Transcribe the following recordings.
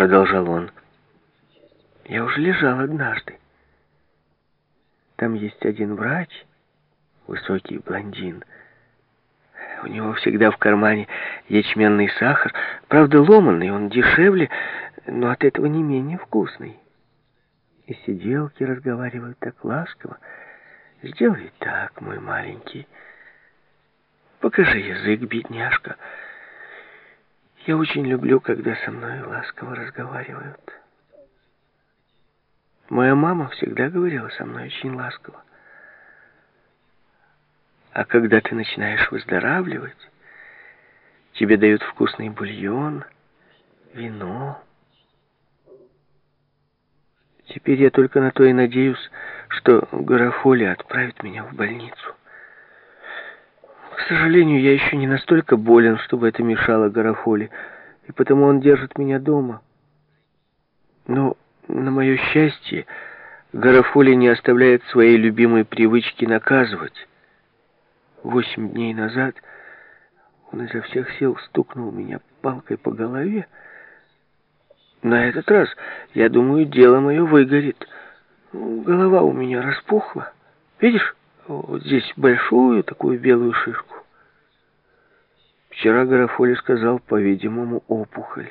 продолжал он. Я уже лежал однажды. Там есть один врач, высокий блондин. У него всегда в кармане ячменный сахар. Правда, ломанный, он дешевле, но от этого не менее вкусный. И сиделки разговаривают так ласково. Сделай так, мой маленький. Покажи язык, бедняжка. Я очень люблю, когда со мной ласково разговаривают. Моя мама всегда говорила со мной очень ласково. А когда ты начинаешь выздоравливать, тебе дают вкусный бульон, вино. Теперь я только на то и надеюсь, что Гарафоли отправит меня в больницу. Сожалению, я еще не настолько болен, чтобы это мешало Гарафоли, и потому он держит меня дома. Но, на мое счастье, Гарафоли не оставляет своей любимой привычки наказывать. Восемь дней назад он изо всех сил стукнул меня палкой по голове. На этот раз, я думаю, дело мое выгорит. Голова у меня распухла. Видишь, вот здесь большую такую белую шишку. Вчера Гарафоли сказал, по-видимому, опухоль.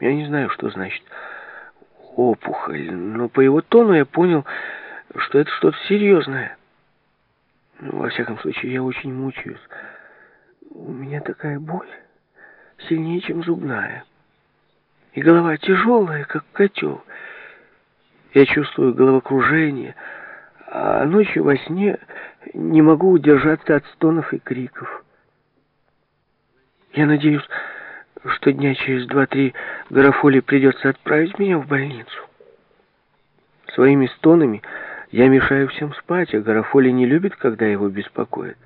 Я не знаю, что значит опухоль, но по его тону я понял, что это что-то серьезное. Ну, во всяком случае, я очень мучаюсь. У меня такая боль, сильнее, чем зубная. И голова тяжелая, как котел. Я чувствую головокружение, а ночью во сне не могу удержаться от стонов и криков. Я надеюсь, что дня через два-три Гарафоли придется отправить меня в больницу. Своими стонами я мешаю всем спать, а Гарафоли не любит, когда его беспокоят.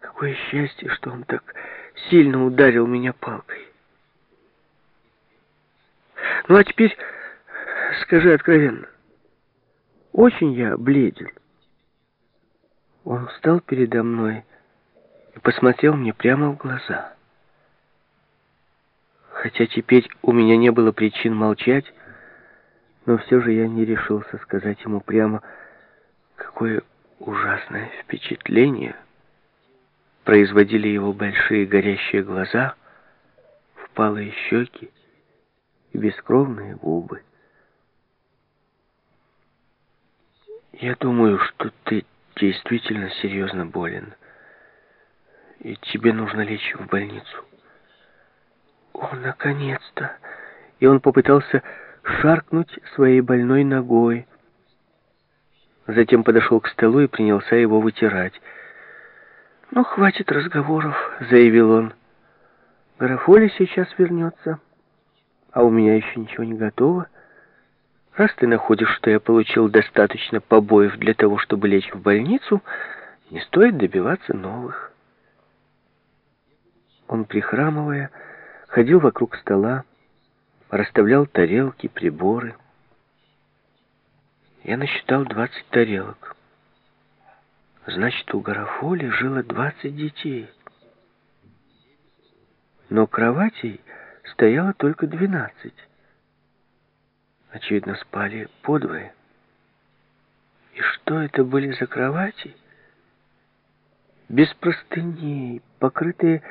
Какое счастье, что он так сильно ударил меня палкой. Ну, а теперь скажи откровенно, очень я бледен. Он встал передо мной посмотрел мне прямо в глаза. Хотя теперь у меня не было причин молчать, но все же я не решился сказать ему прямо, какое ужасное впечатление производили его большие горящие глаза, впалые щеки и бескровные губы. Я думаю, что ты действительно серьезно болен, и тебе нужно лечь в больницу. О, наконец-то! И он попытался шаркнуть своей больной ногой. Затем подошел к столу и принялся его вытирать. «Ну, хватит разговоров», — заявил он. «Графоли сейчас вернется, а у меня еще ничего не готово. Раз ты находишь, что я получил достаточно побоев для того, чтобы лечь в больницу, не стоит добиваться новых». Он, прихрамывая, ходил вокруг стола, расставлял тарелки, приборы. Я насчитал 20 тарелок. Значит, у Гарафоли жило 20 детей. Но кроватей стояло только 12. Очевидно, спали подвое. И что это были за кровати? Без простыней, покрытые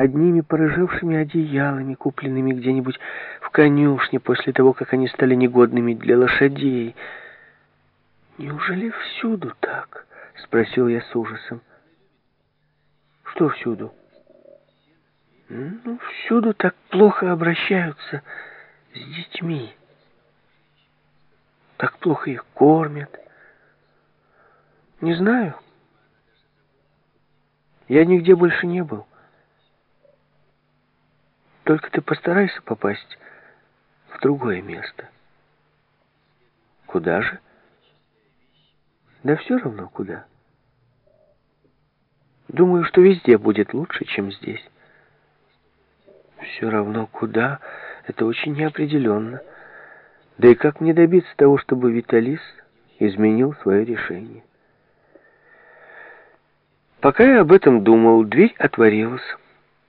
одними порыжевшими одеялами, купленными где-нибудь в конюшне после того, как они стали негодными для лошадей. «Неужели всюду так?» — спросил я с ужасом. «Что всюду?» «Ну, всюду так плохо обращаются с детьми. Так плохо их кормят. Не знаю. Я нигде больше не был. Только ты постарайся попасть в другое место. Куда же? Да все равно куда. Думаю, что везде будет лучше, чем здесь. Все равно куда, это очень неопределенно. Да и как мне добиться того, чтобы Виталис изменил свое решение? Пока я об этом думал, дверь отворилась.